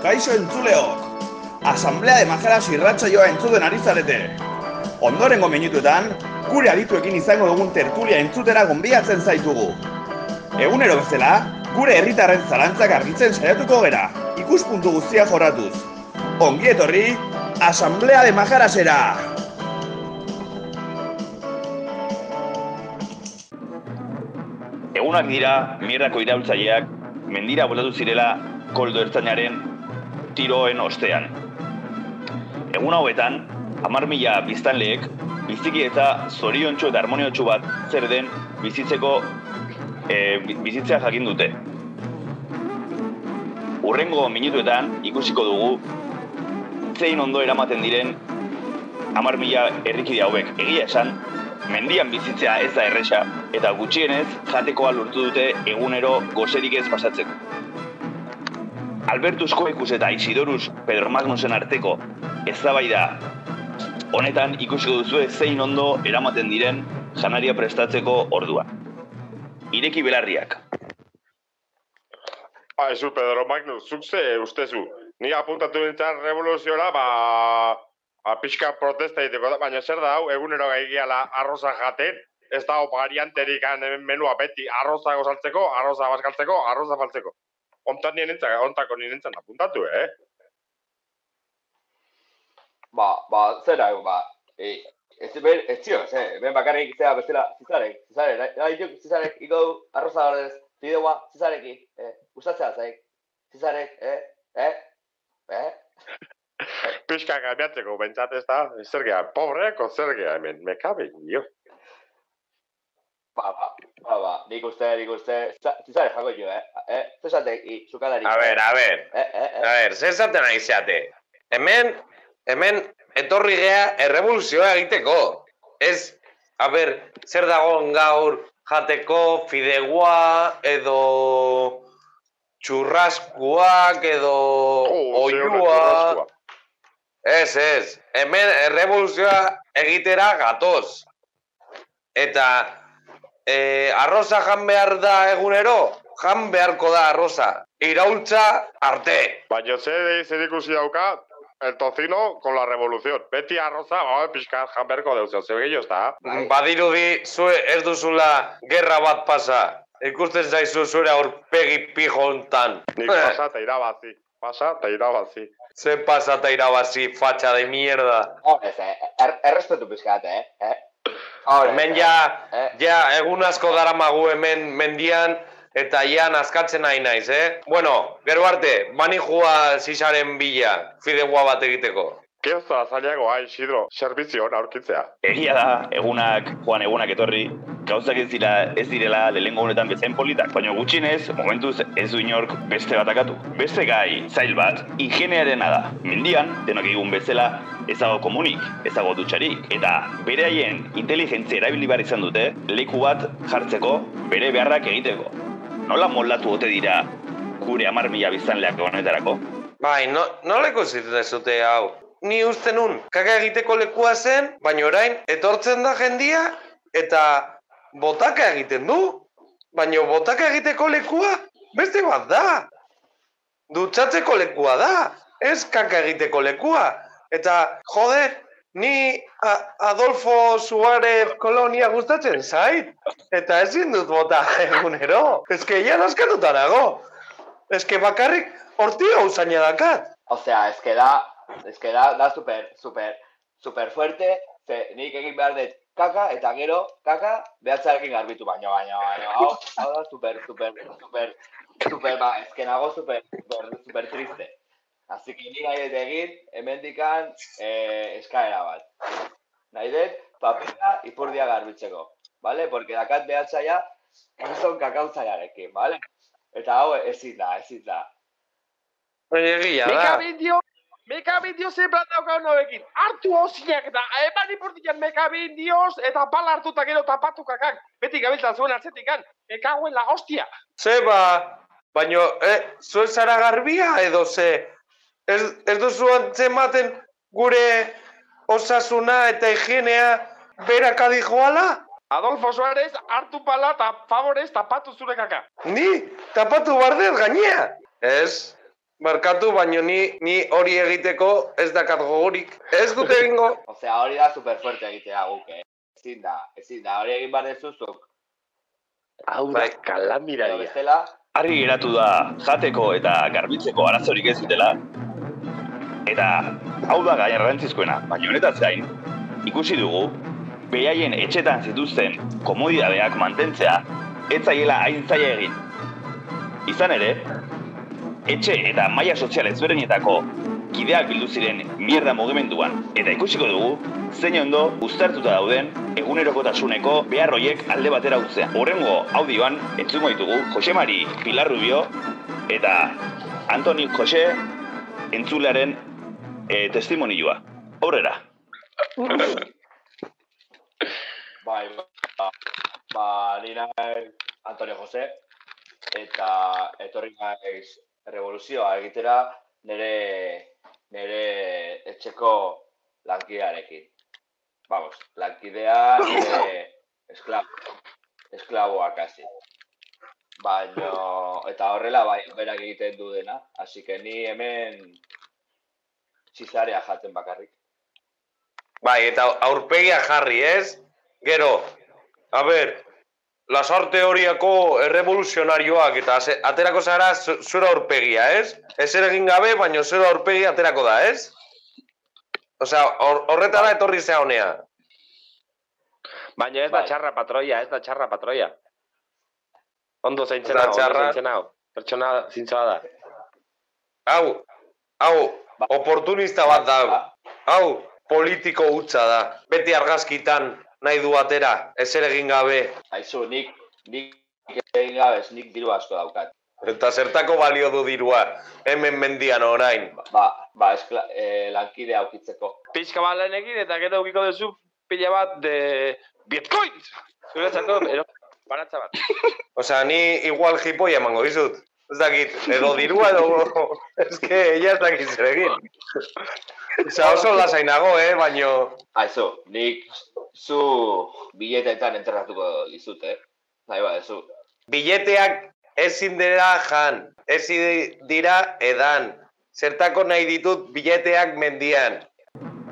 Kaixo entzuleok! Asamblea de Majaras irratxa joa entzuten ari zarete. Ondorengo minutuetan, gure adituekin izango dugun tertulia entzutera gonbiatzen zaitugu. Egunero bezala, gure herritarren zalantzak argitzen saiatuko gera, ikuspuntu guztia jorratuz. Ongi etorri, Asamblea de Majarasera! Egunak dira, mirrako iraultzaileak, mendira bolatu zirela koldo ertzainaren tiroen ostean. Egun hauetan, hamar mila biztanleek, biziki eta zoriontsu eta harmoniotsu bat zer den bizitzeko e, bizitzea jakin dute. Urrengo minutuetan ikusiko dugu zein ondo eramaten diren hamar mila herrikide hauek. Egia esan, mendian bizitzea ez da erresa eta gutxienez jatekoa lortu dute egunero gozerik ez pasatzeko. Albertus Koikus eta Isidorus Pedro Magnusen arteko eztabaida honetan ikusiko duzu zein ondo eramaten diren janaria prestatzeko orduan. Ireki belarriak. Aizu, Pedro Magnus, zuk ze ustezu. Ni apuntatu nintzen revoluziora, ba, ba pixka protesta egiteko da, baina zer da hau, egunero gaigiala arroza jaten, ez da varianterik hemen menua beti, arroza gozaltzeko, arroza baskaltzeko, arroza faltzeko. Ontan nien nintzen, ontako nien nintzen apuntatu, eh? Ba, ba, zer hau, ba, e, ez, ben, ez zio, ze, ben bakarrik zea bestela, zizarek, zizarek, nahi zizarek, iko arroza gordez, zideua, zizareki, eh, gustatzea zaik, zizarek, eh, eh, eh, Pixka gabiatzeko, bentsat ez da, zer gea, pobreako zer gea hemen, me kabe, jo. ba, ba, ba, ba, nik uste, nik uste, Ziza- zizarek jako jo, eh, eh, zezatek, i, zukalari, A ber, a ber, eh, eh, eh, a ber, zer zaten ari zeate? Hemen, hemen, etorri gea errevoluzioa egiteko. Ez, a ber, zer dagoen gaur jateko fidegua edo txurraskuak edo Oh, oiua. churrascoa. Ez, ez, hemen errevoluzioa egitera gatoz. Eta e, arroza jan behar da egunero, jan beharko da arroza. Iraultza arte. Baina ze zer ikusi dauka, el tocino con la revolución. Beti arroza, ba, pixka janberko deuzio, ze gehiago ez da. Bai. Badirudi zue ez duzula gerra bat pasa. Ikusten zaizu zure aurpegi pijo hontan. Nik pasa eta irabazi. Pasa eta irabazi. Ze pasa eta irabazi, fatxa de mierda. hor ez, eh, er, errespetu pizkat, eh, eh, Hemen eh, ja, eh, ja, egun asko daramagu hemen mendian, eta ja nazkatzen nahi naiz, eh? Bueno, gero arte, bani jua zizaren bila, fidegua bat egiteko. Kiozo azaliago, ai, Isidro, servizio hona aurkitzea. Egia da, egunak, joan egunak etorri, gauzak ez dira ez direla lehengo honetan bezain politak, baina gutxienez, momentuz ez du inork beste bat akatu. Beste gai, zail bat, higienearena da. Mendian, denok egun bezala, ez dago komunik, ez dago dutxarik, eta bere haien inteligentzia erabili behar izan dute, leku bat jartzeko, bere beharrak egiteko. Nola moldatu ote dira gure amar mila biztanleak honetarako? Bai, no, nola ikusi dezute hau? Ni uste nun, kaka egiteko lekua zen, baina orain, etortzen da jendia, eta botaka egiten du. Baina botaka egiteko lekua, beste bat da. Dutxatzeko lekua da, ez kaka egiteko lekua. Eta, jode, ni A- Adolfo Suarez kolonia gustatzen zait. Eta ezin dut bota egunero. Ez que ja naskatuta nago. Ez que bakarrik horti hau zaina dakat. Osea, es que da, es que da, da super, super, super fuerte, ze nik egin behar dut kaka, eta gero, kaka, behatzarekin garbitu baino, baino, baino, hau, hau da super, super, super, super, ba, es que nago super, super, super triste. Así que ni nahi dut egin, hemendikan, eh, eskaera bat. Nahi dut, papera ipurdia garbitzeko, ¿vale? Porque dakat behatzaia, gizon kakautzaiarekin, ¿vale? Eta hau ezin da, ezin da. Egia da. bindio, meka bindio zebrat daukagun hobekin. Hartu hosiak eta eman ipurtikan meka bindioz eta pala hartuta gero tapatu kakak. Beti gabiltzan zuen atzetikan. Meka la hostia. Ze ba, baina, eh, zuen zara garbia edo ze? Ez, ez duzu antzematen gure osasuna eta higienea berak adi joala? Adolfo Suárez hartu pala eta favorez tapatu zure kaka. Ni tapatu bardez gainea. Ez, Barkatu, baino ni, ni hori egiteko ez dakat gogorik. Ez dut egingo. Osea, hori da super fuerte egitea guk, eh? Ezin da, ezin da, hori egin bar dezuzuk. Hau da, Bai. Kalamiraria. bestela, Argi geratu da jateko eta garbitzeko arazorik ez dutela. Eta hau da gain garrantzizkoena, baina honetaz gain, ikusi dugu, behaien etxetan zituzten komodidadeak mantentzea, ez zaiela hain zaila egin. Izan ere, etxe eta maila sozial ezberdinetako kideak bildu ziren mierda mugimenduan eta ikusiko dugu zein ondo uztartuta dauden egunerokotasuneko behar hoiek alde batera utzea. Horrengo audioan entzungo ditugu Jose Mari Pilar Rubio eta Antoni Jose entzulearen e, testimonioa. Aurrera. bai, ba, ba, ni naiz Antonio Jose, eta etorri naiz revoluzioa egitera nire, nire etxeko lankidearekin. Vamos, lankidea nire esklabo, esklaboak hasi. Baina, eta horrela bai, berak egiten du dena, así que ni hemen txizarea jaten bakarrik. Bai, eta aurpegia jarri, ez? Gero, a ber, lasar teoriako errevoluzionarioak eta aterako zara zu- zure aurpegia, ez? Ez ere egin gabe, baino zure aurpegia aterako da, ez? Osea, hor- horretara etorri zea honea. Baina ez da Bai. txarra patroia, ez da txarra patroia. Ondo zaintzen hau, ondo txarra. zaintzen hau. Pertsona zintzoa da. Hau, hau, oportunista bat da. hau. Hau, politiko hutsa da. Beti argazkitan nahi du atera, ez ere egin gabe. Aizu, nik, nik egin gabez, nik diru asko daukat. Eta zertako balio du dirua, hemen mendian orain. Ba, ba, eskla, e, lankide aukitzeko. Pixka bat lehenekin eta gero ukiko duzu pila bat de bitcoins. Zuretzako, ero, baratza bat. Osea, ni igual jipoia emango dizut. Ez dakit, edo dirua edo... Ez que, ella ez dakit zer egin. Osea, oso lasainago, eh, baino... Aizu, nik zu biletetan enterratuko dizut, eh? Nahi ba, zu. Bileteak ezin dira jan, ezin dira edan. Zertako nahi ditut bileteak mendian.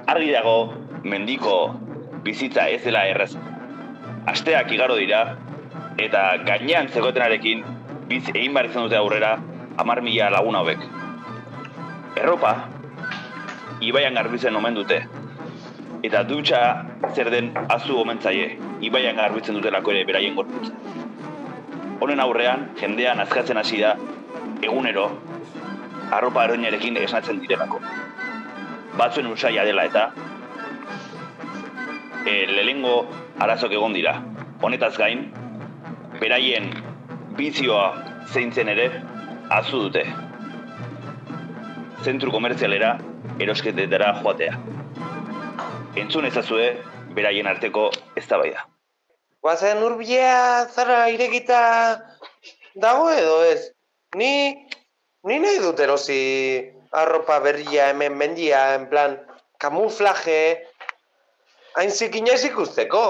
Argi dago, mendiko bizitza ez dela errez. Asteak igaro dira, eta gainean zegoetenarekin biz egin behar izan dute aurrera hamar mila lagun hauek. Erropa, ibaian garbitzen omen dute. Eta dutxa zer den azu omentzaie, ibaian garbitzen dutelako ere beraien gorputza. Honen aurrean, jendean azkatzen hasi da, egunero, arropa eroinarekin esnatzen direlako. Batzuen usaia dela eta, e, lehengo arazok egon dira. Honetaz gain, beraien bizioa zeintzen ere azu dute. Zentru komertzialera erosketetara joatea. Entzun ezazue beraien arteko eztabaida. Guazen urbilea zara irekita dago edo ez? Ni, ni nahi dut erosi arropa berria hemen mendia, en plan, kamuflaje, hain zikina ez ikusteko.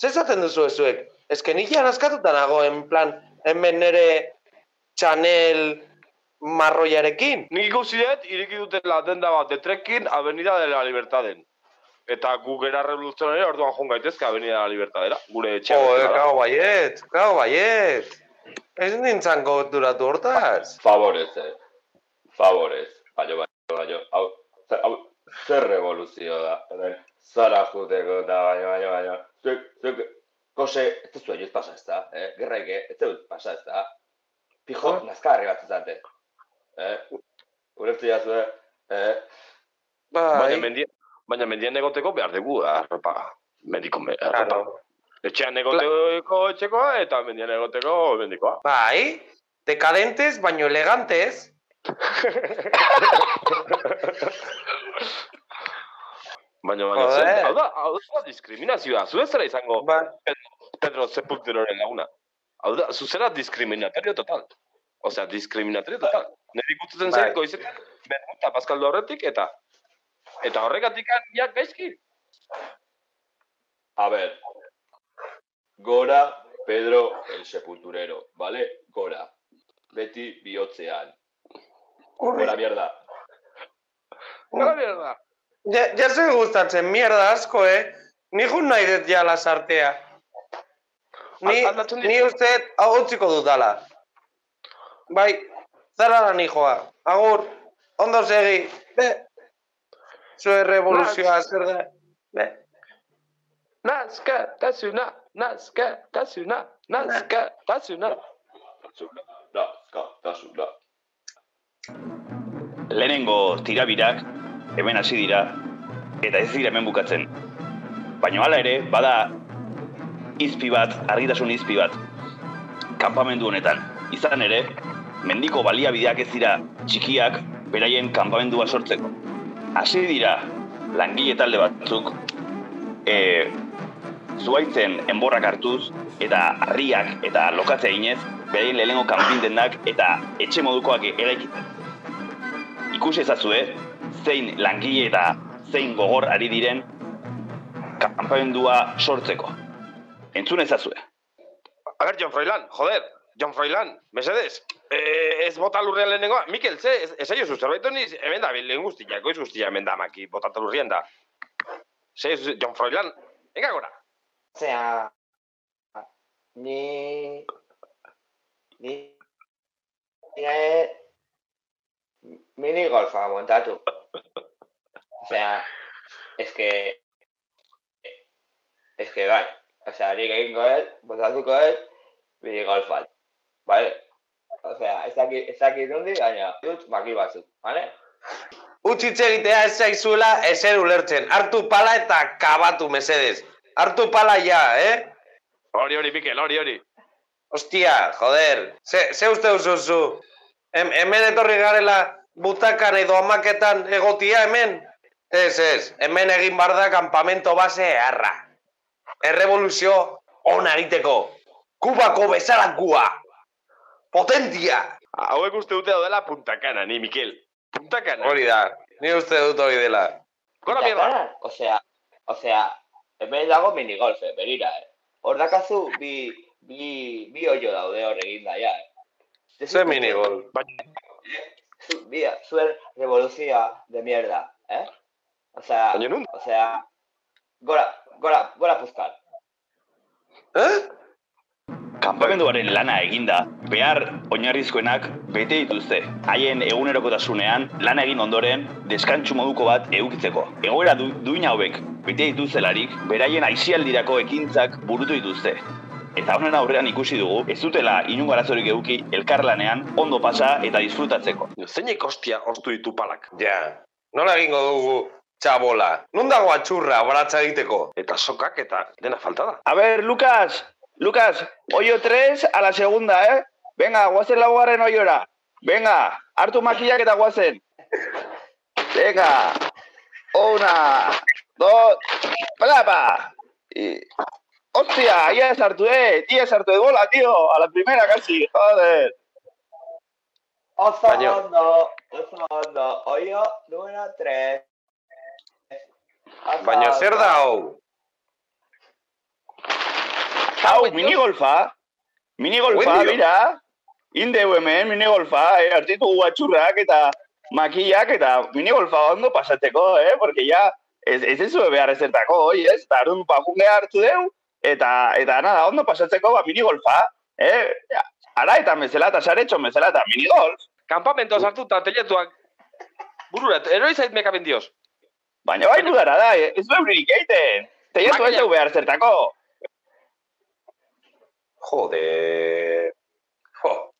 Zezaten duzu ezuek? Ez que nik nago, en plan, hemen nere Chanel marroiarekin. Nik ikusi dut, ireki dutela denda bat detrekin Avenida de la Libertaden. Eta gu gera revoluzionari orduan joan gaitezke Avenida de la Libertadera, gure etxea. Bezala da. gau baiet, gau baiet. Ez nintzen duratu hortaz. Favorez, eh? Favorez. Baina, baina, baina, hau, hau, zer revoluzio da. Zara juteko eta baina, baina, baina. Zuek, zuek, kose, ez tezu ez pasa ez da, eh? Gerraike, ez tezu pasa ez da. Pijo, nazkarri bat zate. Eh? Ulertu jazu, eh? Eh? Baina, Bai, mendian, baina mendian egoteko behar dugu arropa. Mendiko me, arropa. claro. Etxean egoteko etxekoa eta mendian egoteko mendikoa. Bai, decadentes baino elegantes. Baina, baina, hau da, hau da diskriminazioa. Zu ez izango Ba, Pedro Sepulturoren laguna. Hau da, zu zera diskriminatorio total. Osea, diskriminatorio total. Neri gututzen Bai. zait goizetan, bermuta paskaldu horretik, eta eta horregatik ja gaizki. A ver. Gora Pedro el Sepulturero, ¿vale? Gora. Beti bihotzean. Buena mierda. Gara mierda. Ja, ja ze gustatzen, mierda asko, eh? Ni jun nahi dut ja lasartea. Ni, ni uste hau utziko dutala. Bai, zara da nijoa. Agur, ondo segi. Be, zue revoluzioa zer da. Be, Nazka, tasuna, nazka, tasuna, nazka, tasuna. Su, da. Lehenengo tirabirak hemen hasi dira eta ez dira hemen bukatzen. Baina hala ere, bada izpi bat, argitasun izpi bat, kanpamendu honetan. Izan ere, mendiko baliabideak ez dira txikiak beraien kanpamendua sortzeko. Hasi dira langile talde batzuk e, zuaitzen enborrak hartuz eta harriak eta lokatzea inez beraien lehenengo kanpindendak eta etxe modukoak eraikitzen ikusi ezazue, zein langile eta zein gogor ari diren kanpamendua sortzeko. Entzun ezazue. A ver, John Froilán, joder, John Froilán, mesedez. Eh, ez bota lurrean lehenengoa. Mikel, ze, ez, ez aio zerbait honi, hemen da, lehen guztia, goiz guztia hemen da, maki, botata lurrean da. Ze, John Froilán, venga gora. Osea, ni... Ni... Ni... Mini golfa montatu. Osea, es que... Es que bai. Osea, nik egingo dut, botatuko dut, mini golfan. Vale? Osea, ez dakit, ez dakit nondi, baina dut maki batzuk, vale? Utzitze egitea ez zaizuela ezer ulertzen. Hartu pala eta kabatu mesedez. Hartu pala ja, eh? Hori, hori, Mikel, hori, hori. Ostia, joder. Ze, ze uste duzu zu? Hem, hemen etorri garela butakan edo amaketan egotia hemen? Ez, ez. Hemen egin bar da kampamento base eharra. Errevoluzio ona egiteko. Kubako bezalakua. Potentia. Hauek uste dute daudela puntakana, ni, Mikel. Puntakana. Hori da. Ni uste dut hori dela. Gora mierda. Osea, osea, hemen dago minigolfe, begira, eh? Hor dakazu bi, bi, bi hoio daude hor eginda, ja, eh? Ze minigol. Zu, bi, zuen revoluzioa de mierda, eh? Osea, osea, gora, gora, gora puzkal. Eh? Kanpamenduaren lana eginda, behar oinarrizkoenak bete dituzte. Haien egunerokotasunean lana egin ondoren deskantsu moduko bat eukitzeko. Egoera du, duin hauek bete dituztelarik, beraien aisialdirako ekintzak burutu dituzte. Eta honen aurrean ikusi dugu, ez dutela inungo arazorik eduki elkarlanean ondo pasa eta disfrutatzeko. Zeinek ostia ostu ditu palak. Ja. Nola egingo dugu txabola? Non dago atxurra baratza egiteko? Eta sokak eta dena falta da. A ver, Lucas, Lucas, hoyo 3 a la segunda, ¿eh? Venga, guazen laugarren hoyora. Venga, hartu makillak eta guazen. Venga, una, dos, plapa. Y... Hostia, ya es hartu, eh. Tía es hartu de bola, tío. A la primera casi, joder. Oso ondo, oso ondo, hoio número 3. Baina zer da hau? Hau, minigolfa. Minigolfa, mira. Indeu hemen, minigolfa, eh? Artitu guatxurrak eta makillak eta minigolfa ondo pasatzeko, eh? Porque ya ez, ez ez behar ezertako, oi, ez? Eta arun pagunge hartu deu, eta, eta nada, ondo pasatzeko, ba, minigolfa, eh? Ara eta mezela eta saretxo mezela eta minigolf. Kampamento sartu eta teletuak. Burura, eroi zait mekaben dios. Baina bai dudara da, eh? ez beuririk egiten. Teietu ez behar zertako. Joder. Jo.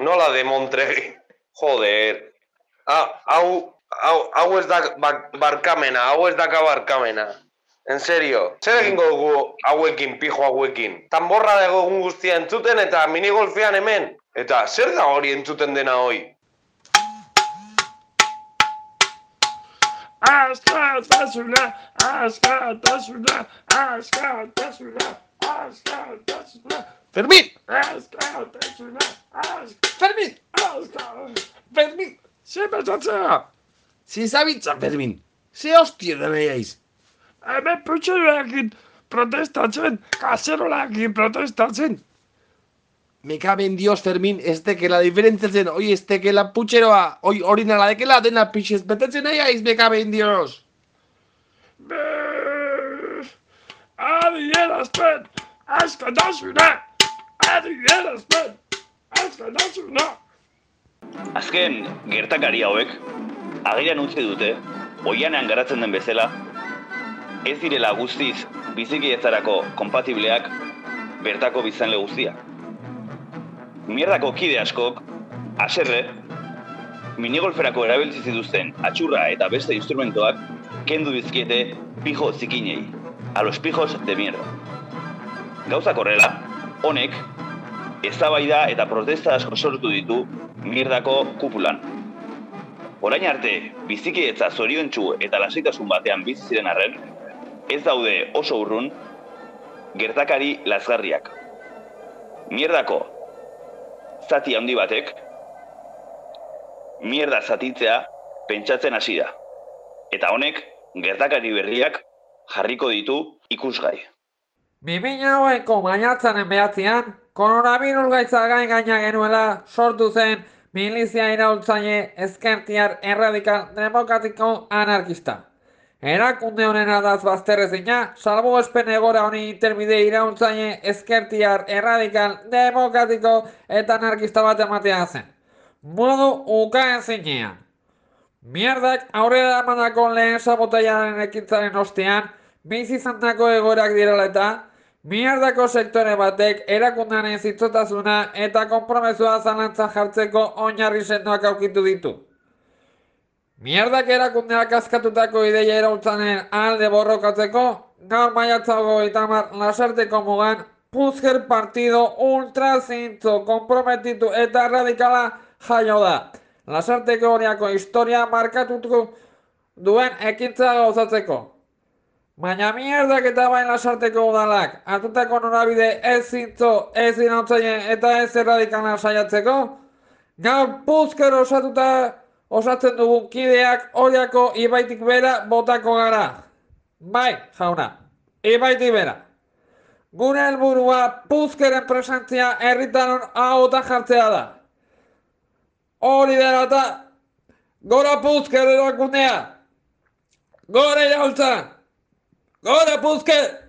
Nola de Montregi. Joder. Ah, hau, hau, hau ez da bak- barkamena, hau ez daka barkamena. En serio, zer egingo dugu hauekin, pijo hauekin? Tanborra dago egun guztia entzuten eta minigolfean hemen. Eta zer da hori entzuten dena hoi? Askatasuna, askatasuna, askatasuna, askatasuna. Fermín! Fermín! Fermín! Ze pasatzea? Ze zabitza, Fermín? Ze hostia da nahiaiz? Hemen putxeroekin protestatzen, kaserolakin protestatzen. Me cabe en Dios, Fermín, este que la diferencia zen, oi, este que la putxeroa, oi, orinala dekela, dena pixez betetzen nahi aiz, me cabe en Dios. Adierazpen, askatasuna! Adierazpen, askatasuna! Azken gertakari hauek, agerian utzi dute, oianean garatzen den bezala, ez direla guztiz bizikietzarako kompatibleak bertako bizanle guztiak. Mierdako kide askok, aserre, minigolferako erabiltzi zituzten atxurra eta beste instrumentoak kendu dizkiete pijo zikinei, a los pijos de mierda. Gauza korrela, honek, eztabaida eta protesta asko sortu ditu mierdako kupulan. Orain arte, bizikietza zoriontsu eta lasitasun batean bizi ziren arren, ez daude oso urrun gertakari lazgarriak. Mierdako zati handi batek, mierda zatitzea pentsatzen hasi da. Eta honek, gertakari berriak jarriko ditu ikusgai. 2008ko maiatzaren behatzean, koronavirus gaitza gain gaina genuela sortu zen milizia iraultzaile ezkertiar erradikal demokratiko anarkista. Erakunde honen adaz bazterrezina, salbo espen egora honi interbide iraultzaile ezkertiar erradikal demokratiko eta anarkista bat ematea zen. Modu uka ezinean. Mierdak aurrera emanako lehen sabotaiaren ekintzaren ostean, bizi izandako egoerak direla eta, mierdako sektore batek erakundearen zitzotasuna eta konpromesua zalantza jartzeko oinarri sendoak aukitu ditu. Mierdak erakundeak askatutako ideia erautzanen alde borrokatzeko, gaur maiatzago eta lasarteko mugan, Puzker partido ultra zintzo, komprometitu eta radikala jaio da. Lasarteko horiako historia markatutuko duen ekintza gauzatzeko. Baina mierdak eta bain lasarteko udalak, hartutako norabide ez zintzo, ez inautzaien eta ez erradikala saiatzeko, gaur puzker osatuta osatzen dugun kideak horiako ibaitik bera botako gara. Bai, jauna, ibaitik bera. Gure helburua puzkeren presentzia herritaron ahota jartzea da. Hori dela eta gora puzker erakundea. ¡Ahora, Busca!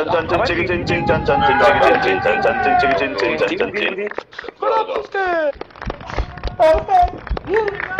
What up, this guy? Oh, man.